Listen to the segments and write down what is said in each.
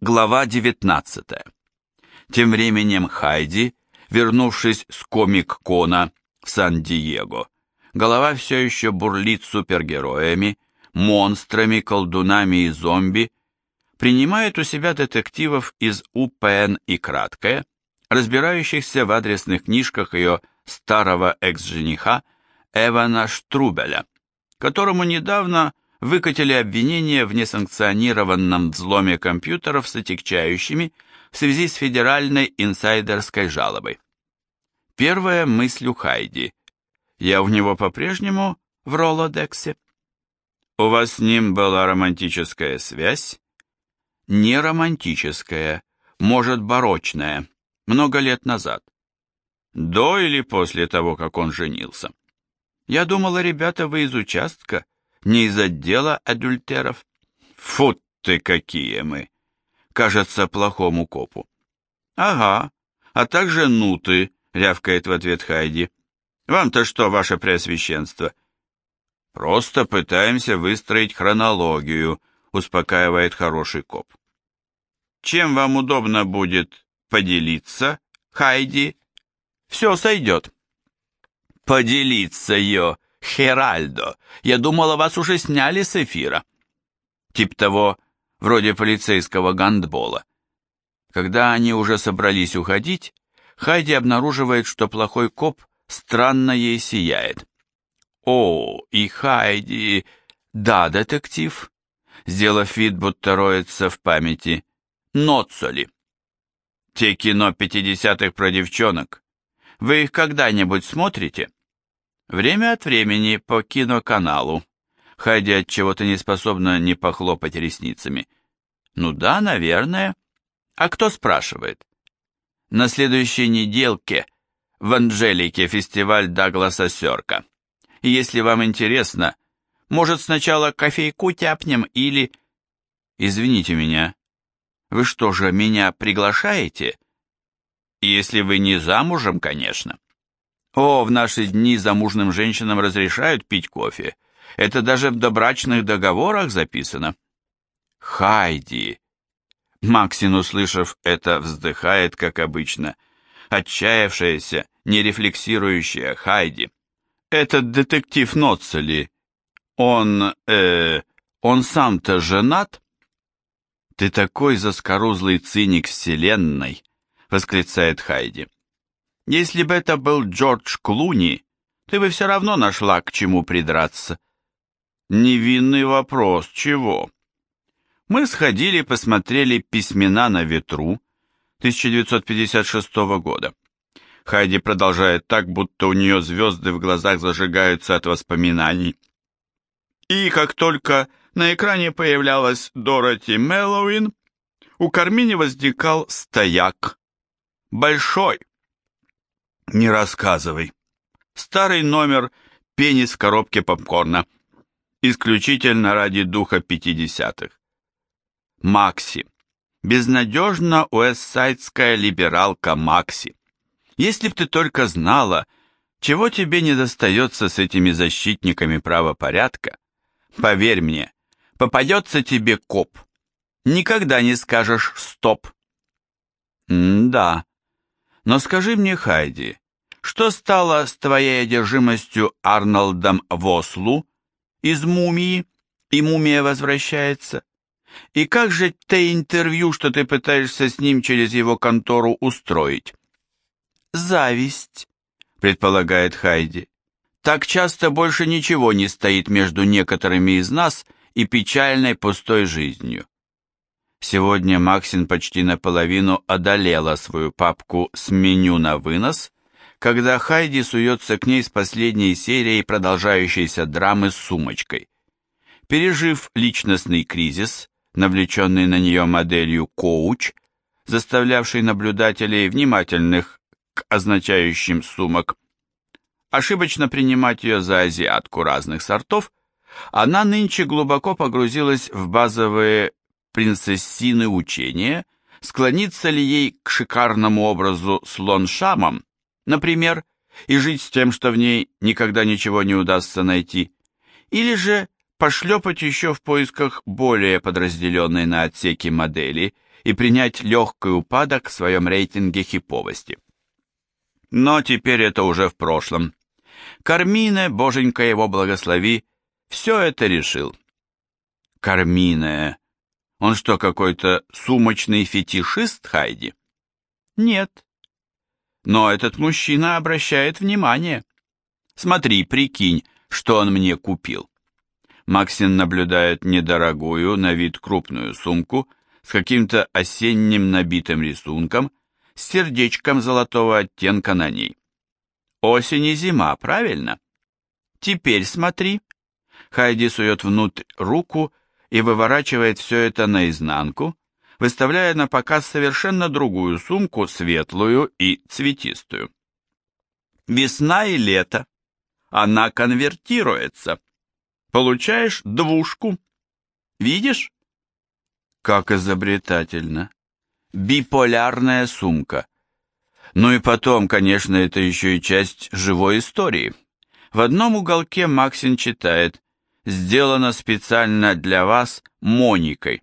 Глава 19. Тем временем Хайди, вернувшись с комик-кона в Сан-Диего, голова все еще бурлит супергероями, монстрами, колдунами и зомби, принимает у себя детективов из УПН и краткое, разбирающихся в адресных книжках ее старого экс-жениха Эвана Штрубеля, которому недавно выкатили обвинение в несанкционированном взломе компьютеров с отягчающими в связи с федеральной инсайдерской жалобой. Первая мысль у Хайди. Я у него по-прежнему в Ролодексе. У вас с ним была романтическая связь? Не романтическая, может, барочная, много лет назад. До или после того, как он женился? Я думала, ребята, вы из участка, не из отдела адюльтеров. Фу ты какие мы! Кажется, плохому копу. Ага, а также нуты, рявкает в ответ Хайди. Вам-то что, ваше преосвященство? Просто пытаемся выстроить хронологию, успокаивает хороший коп. Чем вам удобно будет поделиться, Хайди? Все сойдет. Поделиться, ее, Херальдо, я думала, вас уже сняли с эфира. Тип того, вроде полицейского гандбола. Когда они уже собрались уходить, Хайди обнаруживает, что плохой коп странно ей сияет. О, и Хайди... Да, детектив. Сделав вид, будто роется в памяти. Ноцоли. Те кино пятидесятых про девчонок. Вы их когда-нибудь смотрите? Время от времени по киноканалу. Хайди от чего-то не способна не похлопать ресницами. Ну да, наверное. А кто спрашивает? На следующей неделке в Анжелике фестиваль Дагласа Сёрка. Если вам интересно, может сначала кофейку тяпнем или... Извините меня. Вы что же, меня приглашаете? Если вы не замужем, конечно. О, в наши дни замужным женщинам разрешают пить кофе. Это даже в добрачных договорах записано. Хайди. Максин, услышав это, вздыхает, как обычно. Отчаявшаяся, нерефлексирующая Хайди. Этот детектив Ноцели, он, э, он сам-то женат? Ты такой заскорузлый циник вселенной, восклицает Хайди. Если бы это был Джордж Клуни, ты бы все равно нашла к чему придраться. Невинный вопрос, чего? Мы сходили, посмотрели «Письмена на ветру» 1956 года. Хайди продолжает так, будто у нее звезды в глазах зажигаются от воспоминаний. И как только на экране появлялась Дороти Мэллоуин, у Кармини возникал стояк. Большой, не рассказывай. Старый номер «Пенис в коробке попкорна». Исключительно ради духа пятидесятых. Макси. Безнадежно уэссайдская либералка Макси. Если б ты только знала, чего тебе не достается с этими защитниками правопорядка, поверь мне, попадется тебе коп. Никогда не скажешь «стоп». М-да, но скажи мне, Хайди, что стало с твоей одержимостью Арнольдом Вослу из «Мумии» и «Мумия возвращается»? И как же те интервью, что ты пытаешься с ним через его контору устроить? Зависть, предполагает Хайди. Так часто больше ничего не стоит между некоторыми из нас и печальной пустой жизнью. Сегодня Максин почти наполовину одолела свою папку с меню на вынос, когда Хайди суется к ней с последней серией продолжающейся драмы с сумочкой. Пережив личностный кризис, навлеченный на нее моделью коуч, заставлявший наблюдателей внимательных к означающим сумок, ошибочно принимать ее за азиатку разных сортов, она нынче глубоко погрузилась в базовые принцессины учения, склонится ли ей к шикарному образу слон Шамом, например, и жить с тем, что в ней никогда ничего не удастся найти, или же пошлепать еще в поисках более подразделенной на отсеки модели и принять легкий упадок в своем рейтинге хиповости. Но теперь это уже в прошлом. Кармине, боженька его благослови, все это решил. Кармине. Он что, какой-то сумочный фетишист, Хайди? Нет. Но этот мужчина обращает внимание. Смотри, прикинь, что он мне купил. Максин наблюдает недорогую, на вид крупную сумку с каким-то осенним набитым рисунком, с сердечком золотого оттенка на ней. Осень и зима, правильно? Теперь смотри. Хайди сует внутрь руку и выворачивает все это наизнанку, выставляя на показ совершенно другую сумку, светлую и цветистую. Весна и лето. Она конвертируется. Получаешь двушку. Видишь? Как изобретательно. Биполярная сумка. Ну и потом, конечно, это еще и часть живой истории. В одном уголке Максин читает «Сделано специально для вас Моникой».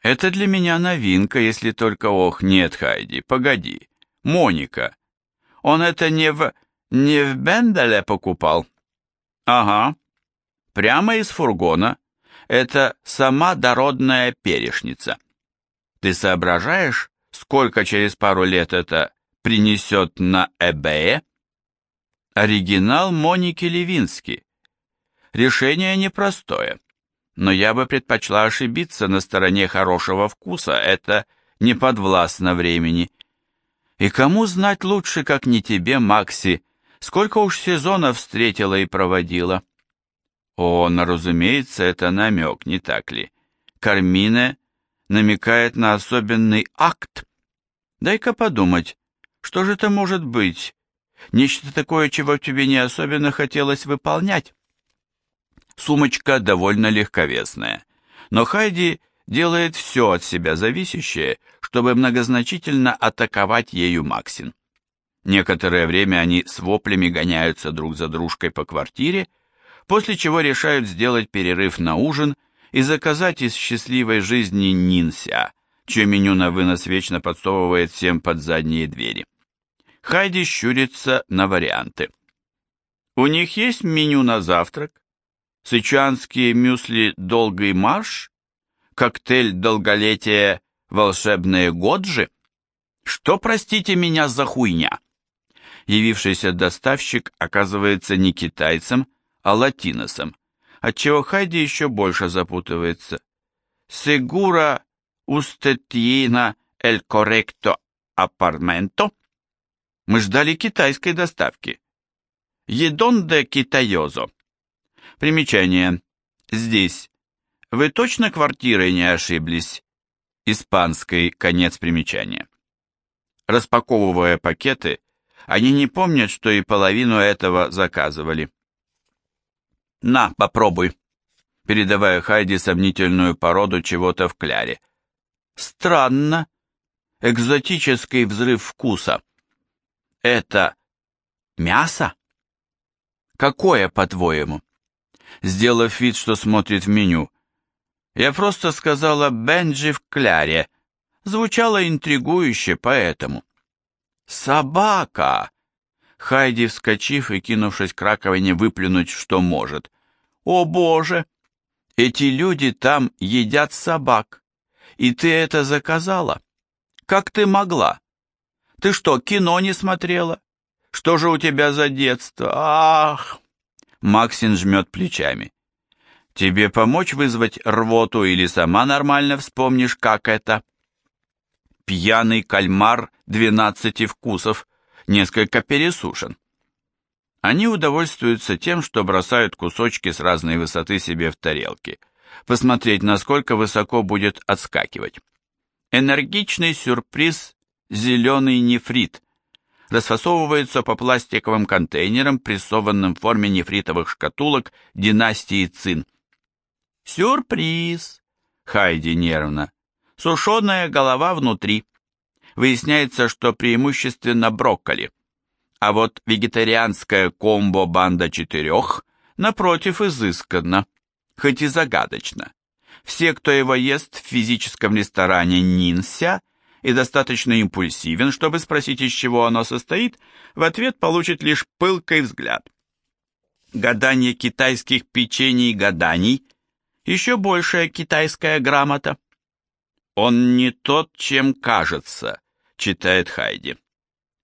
Это для меня новинка, если только ох, нет, Хайди, погоди. Моника. Он это не в... не в Бенделе покупал? Ага. Прямо из фургона. Это сама дородная перешница. Ты соображаешь, сколько через пару лет это принесет на eBay? Оригинал Моники Левински. Решение непростое, но я бы предпочла ошибиться на стороне хорошего вкуса, это не подвластно времени. И кому знать лучше, как не тебе, Макси, сколько уж сезонов встретила и проводила? О, но, разумеется, это намек, не так ли? Кармине намекает на особенный акт. Дай-ка подумать, что же это может быть? Нечто такое, чего тебе не особенно хотелось выполнять. Сумочка довольно легковесная, но Хайди делает все от себя зависящее, чтобы многозначительно атаковать ею Максин. Некоторое время они с воплями гоняются друг за дружкой по квартире, после чего решают сделать перерыв на ужин и заказать из счастливой жизни Нинся, чье меню на вынос вечно подсовывает всем под задние двери. Хайди щурится на варианты. У них есть меню на завтрак? Сычуанские мюсли «Долгий марш»? Коктейль долголетия «Волшебные годжи»? Что, простите меня, за хуйня? Явившийся доставщик оказывается не китайцем, а латиносом, отчего Хайди еще больше запутывается. «Сегура устетьина эль корректо апарменто?» Мы ждали китайской доставки. Едонде китайозо. Примечание. Здесь. Вы точно квартирой не ошиблись? Испанской конец примечания. Распаковывая пакеты, они не помнят, что и половину этого заказывали. «На, попробуй», передавая Хайди сомнительную породу чего-то в кляре. «Странно. Экзотический взрыв вкуса. Это мясо? Какое, по-твоему?» Сделав вид, что смотрит в меню. «Я просто сказала Бенджи в кляре. Звучало интригующе, поэтому». «Собака!» Хайди, вскочив и кинувшись к раковине, выплюнуть, что может. «О, Боже! Эти люди там едят собак, и ты это заказала? Как ты могла? Ты что, кино не смотрела? Что же у тебя за детство? Ах!» Максин жмет плечами. «Тебе помочь вызвать рвоту или сама нормально вспомнишь, как это?» Пьяный кальмар двенадцати вкусов – несколько пересушен. Они удовольствуются тем, что бросают кусочки с разной высоты себе в тарелки, посмотреть, насколько высоко будет отскакивать. Энергичный сюрприз «зеленый нефрит» расфасовывается по пластиковым контейнерам, прессованным в форме нефритовых шкатулок династии Цин. «Сюрприз!» Хайди нервно. «Сушеная голова внутри» выясняется, что преимущественно брокколи. А вот вегетарианская комбо «Банда четырех» напротив изысканно, хоть и загадочно. Все, кто его ест в физическом ресторане Нинся и достаточно импульсивен, чтобы спросить, из чего оно состоит, в ответ получит лишь пылкий взгляд. Гадание китайских печений гаданий – еще большая китайская грамота. «Он не тот, чем кажется», — читает Хайди.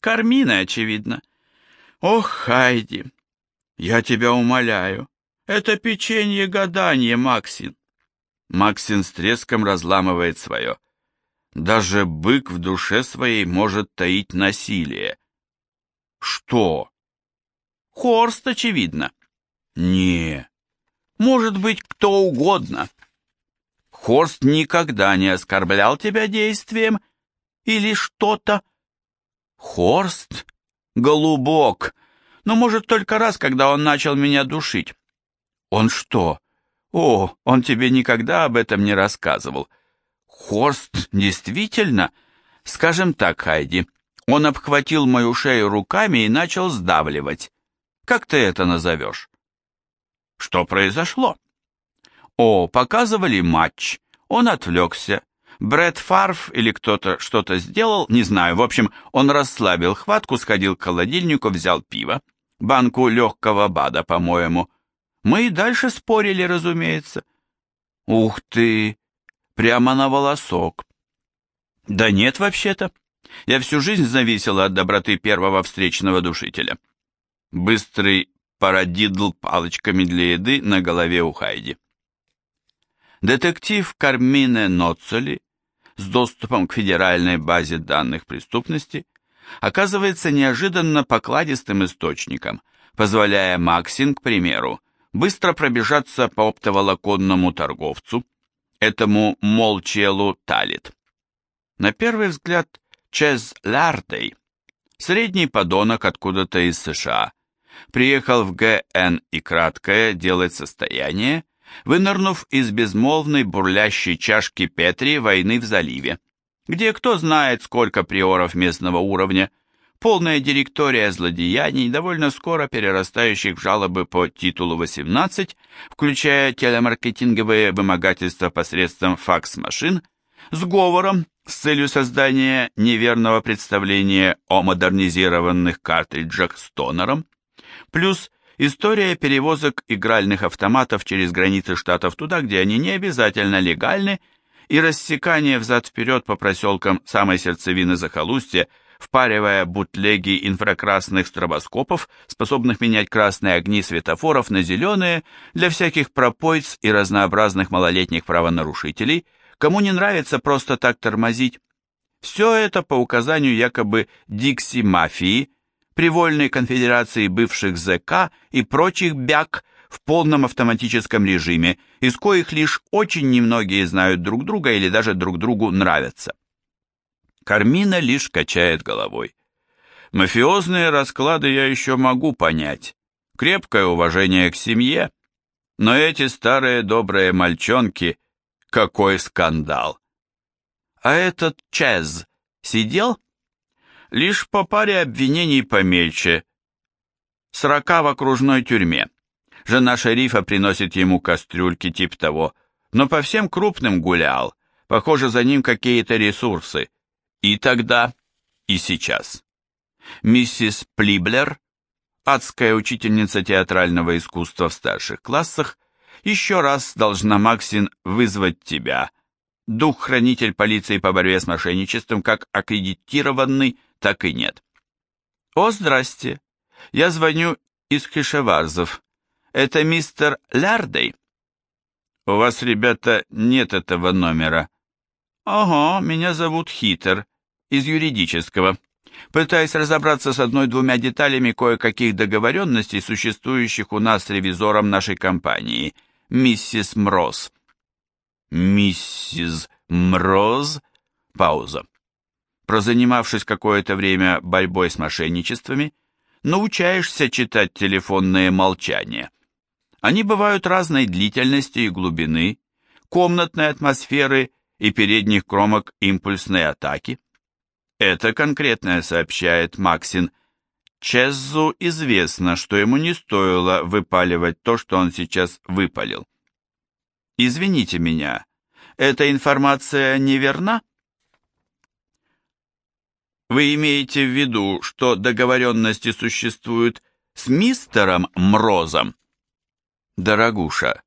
«Кармина, очевидно». «Ох, Хайди, я тебя умоляю, это печенье гадания, Максин». Максин с треском разламывает свое. Даже бык в душе своей может таить насилие. Что? Хорст, очевидно. Не, может быть кто угодно. Хорст никогда не оскорблял тебя действием или что-то. Хорст? Голубок. Но может только раз, когда он начал меня душить. Он что? О, он тебе никогда об этом не рассказывал. Хорст действительно? Скажем так, Хайди, он обхватил мою шею руками и начал сдавливать. Как ты это назовешь? Что произошло? О, показывали матч. Он отвлекся. Брэд Фарф или кто-то что-то сделал, не знаю. В общем, он расслабил хватку, сходил к холодильнику, взял пиво. Банку легкого бада, по-моему. Мы и дальше спорили, разумеется. Ух ты! Прямо на волосок. Да нет, вообще-то. Я всю жизнь зависела от доброты первого встречного душителя. Быстрый парадидл палочками для еды на голове у Хайди. Детектив Кармине Ноцоли с доступом к федеральной базе данных преступности оказывается неожиданно покладистым источником, позволяя Максин, к примеру, быстро пробежаться по оптоволоконному торговцу, этому молчелу Талит. На первый взгляд, Чез Лардей, средний подонок откуда-то из США, приехал в ГН и краткое делать состояние, вынырнув из безмолвной бурлящей чашки Петри войны в заливе, где кто знает сколько приоров местного уровня, полная директория злодеяний, довольно скоро перерастающих в жалобы по титулу 18, включая телемаркетинговые вымогательства посредством факс-машин, сговором с целью создания неверного представления о модернизированных картриджах с тонером, плюс история перевозок игральных автоматов через границы штатов туда, где они не обязательно легальны, и рассекание взад-вперед по проселкам самой сердцевины захолустья, впаривая бутлеги инфракрасных стробоскопов, способных менять красные огни светофоров на зеленые для всяких пропойц и разнообразных малолетних правонарушителей, кому не нравится просто так тормозить. Все это по указанию якобы Дикси-мафии, привольной конфедерации бывших ЗК и прочих бяк в полном автоматическом режиме, из коих лишь очень немногие знают друг друга или даже друг другу нравятся. Кармина лишь качает головой. Мафиозные расклады я еще могу понять. Крепкое уважение к семье. Но эти старые добрые мальчонки, какой скандал. А этот Чез сидел? Лишь по паре обвинений помельче. Срока в окружной тюрьме. Жена шерифа приносит ему кастрюльки тип того, но по всем крупным гулял. Похоже, за ним какие-то ресурсы. И тогда, и сейчас. Миссис Плиблер, адская учительница театрального искусства в старших классах, еще раз должна, Максин, вызвать тебя, дух-хранитель полиции по борьбе с мошенничеством, как аккредитированный так и нет. «О, здрасте! Я звоню из Хишеварзов. Это мистер Лярдей?» «У вас, ребята, нет этого номера». «Ого, меня зовут Хитер, из юридического. Пытаюсь разобраться с одной-двумя деталями кое-каких договоренностей, существующих у нас с ревизором нашей компании, миссис Мроз». «Миссис Мроз?» Пауза прозанимавшись какое-то время борьбой с мошенничествами, научаешься читать телефонные молчания. Они бывают разной длительности и глубины, комнатной атмосферы и передних кромок импульсной атаки. Это конкретное сообщает Максин. Чеззу известно, что ему не стоило выпаливать то, что он сейчас выпалил. Извините меня, эта информация неверна? Вы имеете в виду, что договоренности существуют с мистером Мрозом? Дорогуша,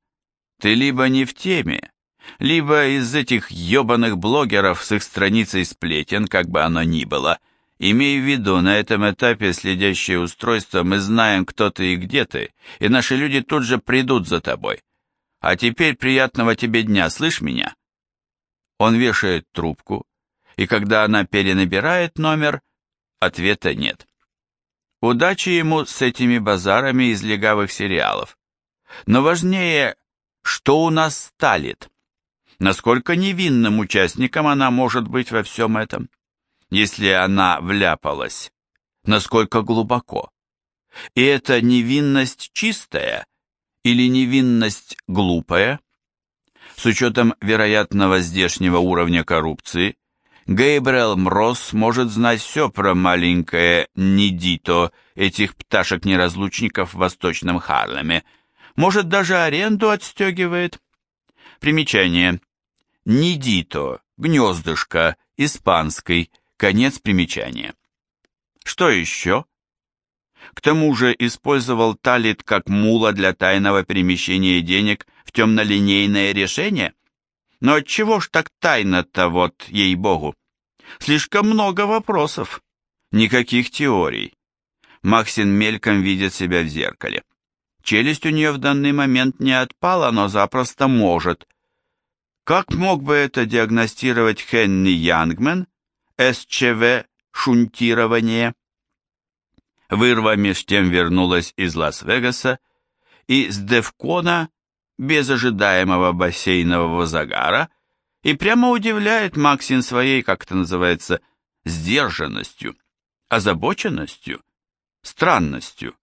ты либо не в теме, либо из этих ебаных блогеров с их страницей сплетен, как бы оно ни было. Имей в виду, на этом этапе следящее устройство мы знаем, кто ты и где ты, и наши люди тут же придут за тобой. А теперь приятного тебе дня, слышь меня? Он вешает трубку, и когда она перенабирает номер, ответа нет. Удачи ему с этими базарами из легавых сериалов. Но важнее, что у нас сталит. Насколько невинным участником она может быть во всем этом? Если она вляпалась, насколько глубоко? И это невинность чистая или невинность глупая? С учетом вероятного здешнего уровня коррупции, Гейбрел Мрос может знать все про маленькое Нидито, этих пташек-неразлучников в Восточном Харлеме. Может, даже аренду отстегивает. Примечание. Нидито, гнездышко, испанский, конец примечания. Что еще? К тому же использовал Талит как мула для тайного перемещения денег в темнолинейное решение? Но отчего ж так тайно-то вот, ей-богу? Слишком много вопросов, никаких теорий. Максин мельком видит себя в зеркале. Челюсть у нее в данный момент не отпала, но запросто может. Как мог бы это диагностировать Хенни Янгмен, СЧВ шунтирование? Вырва меж тем вернулась из Лас-Вегаса и с Девкона без ожидаемого бассейнового загара и прямо удивляет Максин своей, как это называется, сдержанностью, озабоченностью, странностью.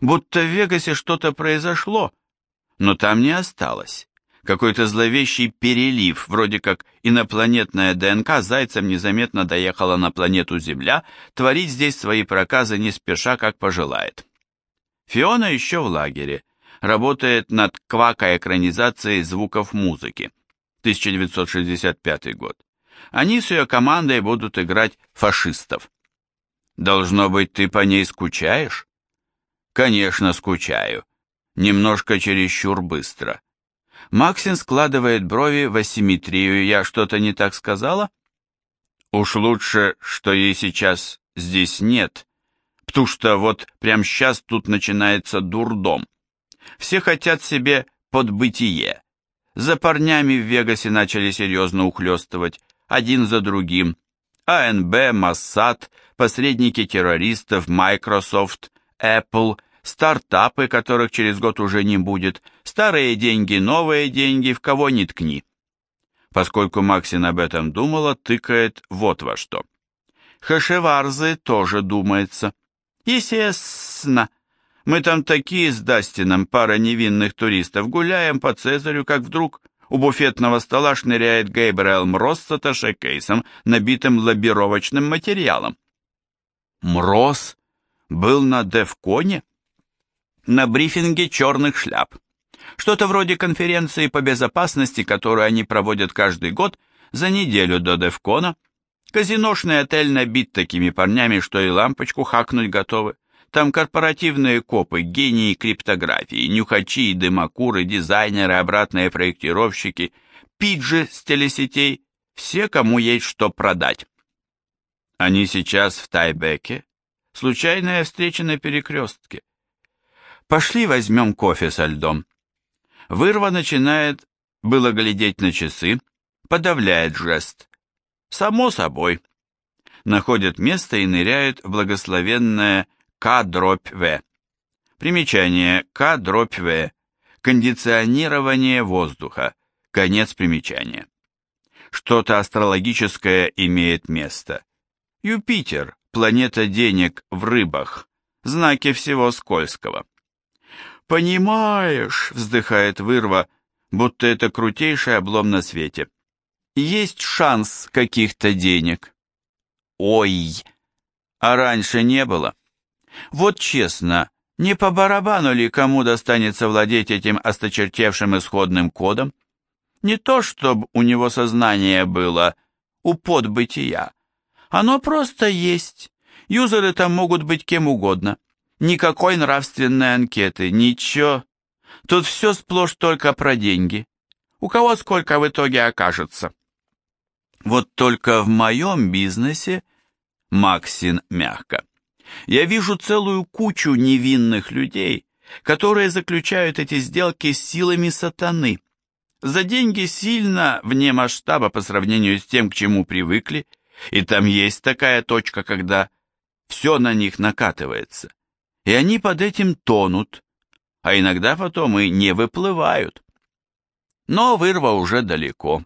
Будто в Вегасе что-то произошло, но там не осталось. Какой-то зловещий перелив, вроде как инопланетная ДНК зайцем незаметно доехала на планету Земля, творить здесь свои проказы не спеша, как пожелает. Фиона еще в лагере, работает над квака-экранизацией звуков музыки. 1965 год. Они с ее командой будут играть фашистов. Должно быть, ты по ней скучаешь? Конечно, скучаю. Немножко чересчур быстро. Максин складывает брови в асимметрию. Я что-то не так сказала? Уж лучше, что ей сейчас здесь нет, потому что вот прямо сейчас тут начинается дурдом. Все хотят себе подбытие. За парнями в Вегасе начали серьезно ухлёстывать, один за другим. АНБ, Моссад, посредники террористов, Microsoft, Apple, стартапы, которых через год уже не будет, старые деньги, новые деньги, в кого ни ткни. Поскольку Максин об этом думала, тыкает вот во что. Хашеварзы тоже думается. Естественно, мы там такие с Дастином, пара невинных туристов, гуляем по Цезарю, как вдруг у буфетного стола шныряет Гейбрел Мроз с аташе-кейсом, набитым лоббировочным материалом. Мроз был на Девконе? На брифинге черных шляп. Что-то вроде конференции по безопасности, которую они проводят каждый год за неделю до Девкона. Казиношный отель набит такими парнями, что и лампочку хакнуть готовы. Там корпоративные копы, гении криптографии, нюхачи, дымокуры, дизайнеры, обратные проектировщики, пиджи с телесетей, все, кому есть что продать. Они сейчас в Тайбеке. Случайная встреча на перекрестке. Пошли возьмем кофе со льдом. Вырва начинает было глядеть на часы, подавляет жест. Само собой. Находят место и ныряют в благословенное к-В. Примечание К-В. Кондиционирование воздуха. Конец примечания. Что-то астрологическое имеет место. Юпитер, планета денег в рыбах, знаки всего скользкого. «Понимаешь», — вздыхает вырва, будто это крутейший облом на свете. «Есть шанс каких-то денег». «Ой, а раньше не было». Вот честно, не по барабану ли кому достанется владеть этим осточертевшим исходным кодом? Не то, чтобы у него сознание было у подбытия. Оно просто есть. Юзеры там могут быть кем угодно. Никакой нравственной анкеты, ничего. Тут все сплошь только про деньги. У кого сколько в итоге окажется. Вот только в моем бизнесе, Максин мягко, я вижу целую кучу невинных людей, которые заключают эти сделки с силами сатаны. За деньги сильно вне масштаба по сравнению с тем, к чему привыкли, и там есть такая точка, когда все на них накатывается, и они под этим тонут, а иногда потом и не выплывают. Но вырва уже далеко.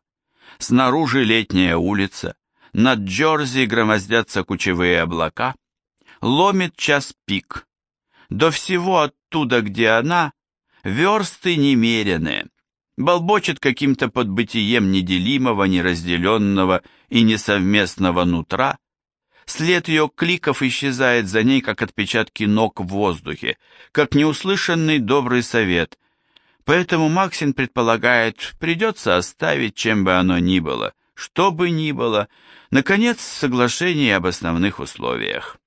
Снаружи летняя улица, над Джорзи громоздятся кучевые облака, ломит час пик. До всего оттуда, где она, версты немеренные, болбочет каким-то подбытием неделимого, неразделенного и несовместного нутра, след ее кликов исчезает за ней, как отпечатки ног в воздухе, как неуслышанный добрый совет, Поэтому Максин предполагает, придется оставить, чем бы оно ни было, что бы ни было, наконец, соглашение об основных условиях.